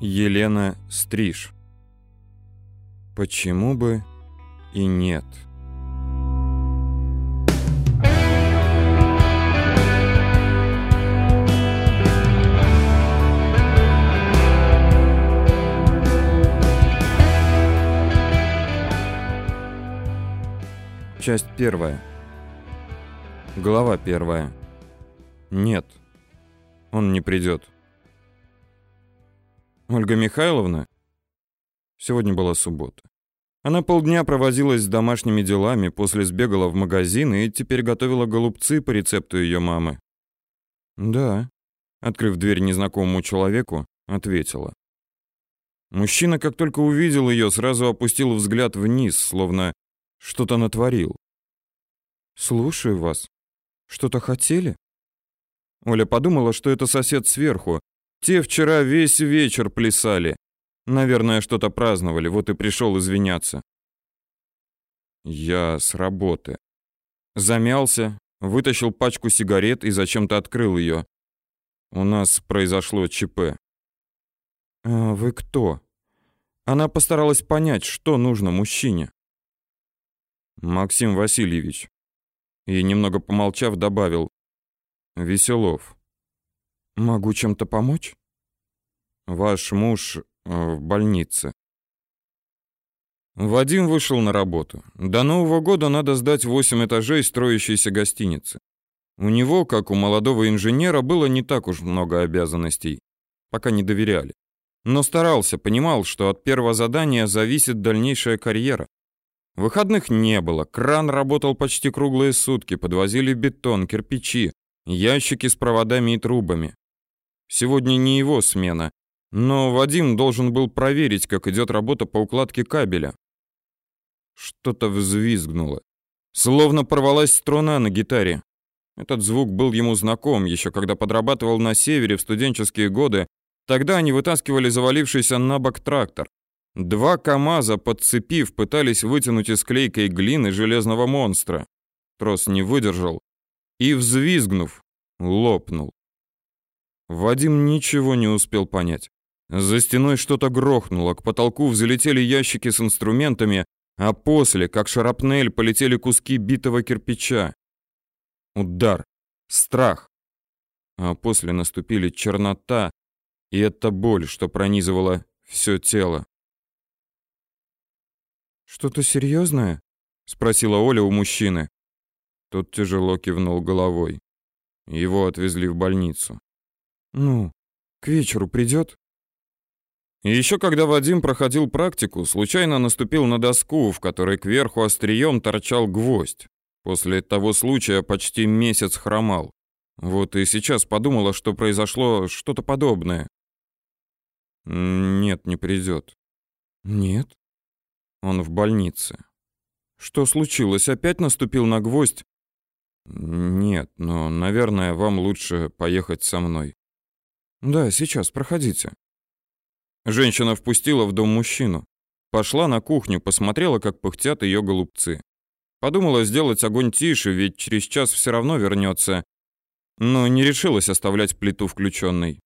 Елена Стриж. Почему бы и нет? Часть первая. Глава первая. Нет, он не придет. Ольга Михайловна? Сегодня была суббота. Она полдня провозилась с домашними делами, после сбегала в магазин и теперь готовила голубцы по рецепту ее мамы. Да, открыв дверь незнакомому человеку, ответила. Мужчина, как только увидел ее, сразу опустил взгляд вниз, словно что-то натворил. Слушаю вас. Что-то хотели? Оля подумала, что это сосед сверху, те вчера весь вечер плясали. Наверное, что-то праздновали, вот и пришел извиняться. Я с работы. Замялся, вытащил пачку сигарет и зачем-то открыл ее. У нас произошло ЧП. А вы кто? Она постаралась понять, что нужно мужчине. Максим Васильевич. И немного помолчав добавил: Веселов. Могу чем-то помочь? Ваш муж э, в больнице. Вадим вышел на работу. До Нового года надо сдать 8 этажей строящейся гостиницы. У него, как у молодого инженера, было не так уж много обязанностей, пока не доверяли. Но старался, понимал, что от первого задания зависит дальнейшая карьера. Выходных не было, кран работал почти круглые сутки, подвозили бетон, кирпичи, ящики с проводами и трубами. Сегодня не его смена, но Вадим должен был проверить, как идет работа по укладке кабеля. Что-то взвизгнуло. Словно порвалась струна на гитаре. Этот звук был ему знаком, еще когда подрабатывал на севере в студенческие годы. Тогда они вытаскивали завалившийся на бок трактор. Два КАМАЗа, подцепив, пытались вытянуть из клейкой глины железного монстра. Трос не выдержал и, взвизгнув, лопнул. Вадим ничего не успел понять. За стеной что-то грохнуло, к потолку взлетели ящики с инструментами, а после, как шарапнель, полетели куски битого кирпича. Удар, страх. А после наступили чернота и эта боль, что пронизывала все тело. «Что-то серьезное?» — спросила Оля у мужчины. Тот тяжело кивнул головой. Его отвезли в больницу. Ну, к вечеру придет? И еще когда Вадим проходил практику, случайно наступил на доску, в которой кверху острием торчал гвоздь. После того случая почти месяц хромал. Вот и сейчас подумала, что произошло что-то подобное. Нет, не придет. Нет? Он в больнице. Что случилось? Опять наступил на гвоздь? Нет, но, наверное, вам лучше поехать со мной. Да, сейчас, проходите. Женщина впустила в дом мужчину. Пошла на кухню, посмотрела, как пыхтят ее голубцы. Подумала сделать огонь тише, ведь через час все равно вернется. Но не решилась оставлять плиту включенной.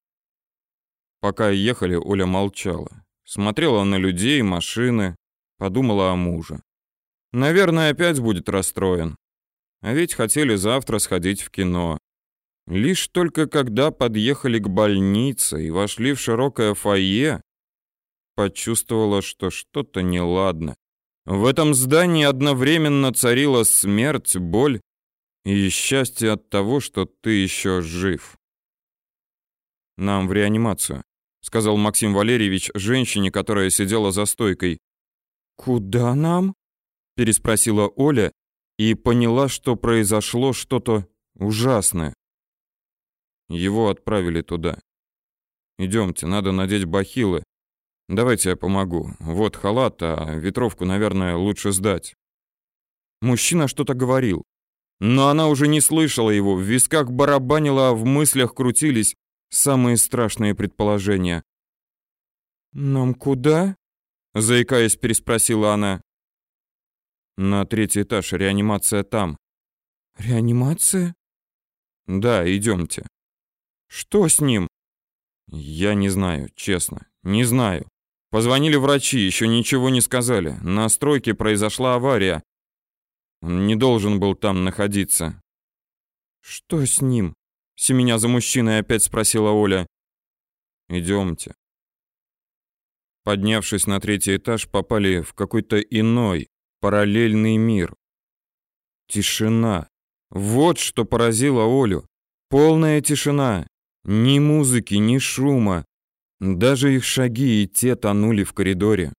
Пока ехали, Оля молчала. Смотрела на людей, машины, подумала о муже. Наверное, опять будет расстроен. А ведь хотели завтра сходить в кино. Лишь только когда подъехали к больнице и вошли в широкое фойе, почувствовала, что что-то неладно. В этом здании одновременно царила смерть, боль и счастье от того, что ты еще жив. Нам в реанимацию, сказал Максим Валерьевич женщине, которая сидела за стойкой. Куда нам? переспросила Оля и поняла, что произошло что-то ужасное. Его отправили туда. Идемте, надо надеть бахилы. Давайте я помогу. Вот халат, а ветровку, наверное, лучше сдать. Мужчина что-то говорил, но она уже не слышала его. В висках барабанило, а в мыслях крутились самые страшные предположения. Нам куда? заикаясь, переспросила она. На третий этаж, реанимация там. Реанимация? Да, идемте. Что с ним? Я не знаю, честно. Не знаю. Позвонили врачи, еще ничего не сказали. На стройке произошла авария. Он не должен был там находиться. Что с ним? Семеня за мужчиной опять спросила Оля. Идемте. Поднявшись на третий этаж, попали в какой-то иной, параллельный мир. Тишина. Вот что поразило Олю. Полная тишина. Ни музыки, ни шума. Даже их шаги и те тонули в коридоре.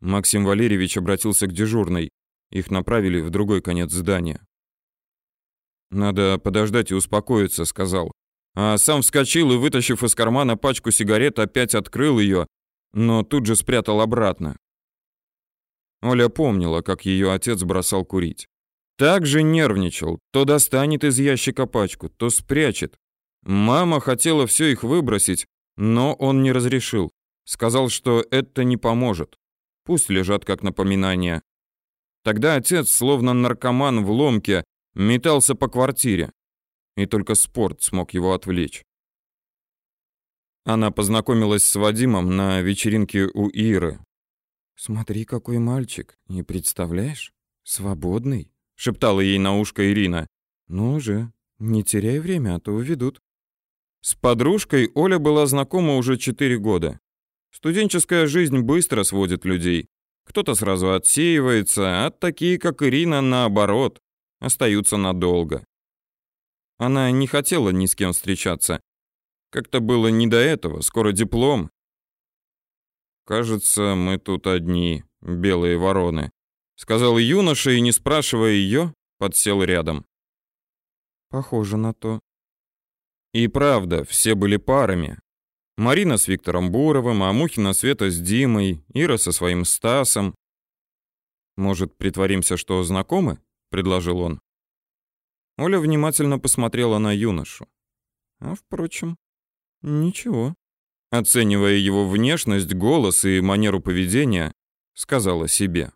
Максим Валерьевич обратился к дежурной. Их направили в другой конец здания. «Надо подождать и успокоиться», — сказал. А сам вскочил и, вытащив из кармана пачку сигарет, опять открыл ее, но тут же спрятал обратно. Оля помнила, как ее отец бросал курить. Так же нервничал, то достанет из ящика пачку, то спрячет. Мама хотела все их выбросить, но он не разрешил. Сказал, что это не поможет. Пусть лежат как напоминание. Тогда отец, словно наркоман в ломке, метался по квартире. И только спорт смог его отвлечь. Она познакомилась с Вадимом на вечеринке у Иры. «Смотри, какой мальчик, не представляешь? Свободный», — шептала ей на ушко Ирина. «Ну же, не теряй время, а то уведут». С подружкой Оля была знакома уже четыре года. Студенческая жизнь быстро сводит людей. Кто-то сразу отсеивается, а такие, как Ирина, наоборот, остаются надолго. Она не хотела ни с кем встречаться. Как-то было не до этого, скоро диплом. «Кажется, мы тут одни, белые вороны», — сказал юноша и, не спрашивая ее, подсел рядом. «Похоже на то», и правда, все были парами. Марина с Виктором Буровым, а Мухина Света с Димой, Ира со своим Стасом. «Может, притворимся, что знакомы?» — предложил он. Оля внимательно посмотрела на юношу. А, впрочем, ничего. Оценивая его внешность, голос и манеру поведения, сказала себе.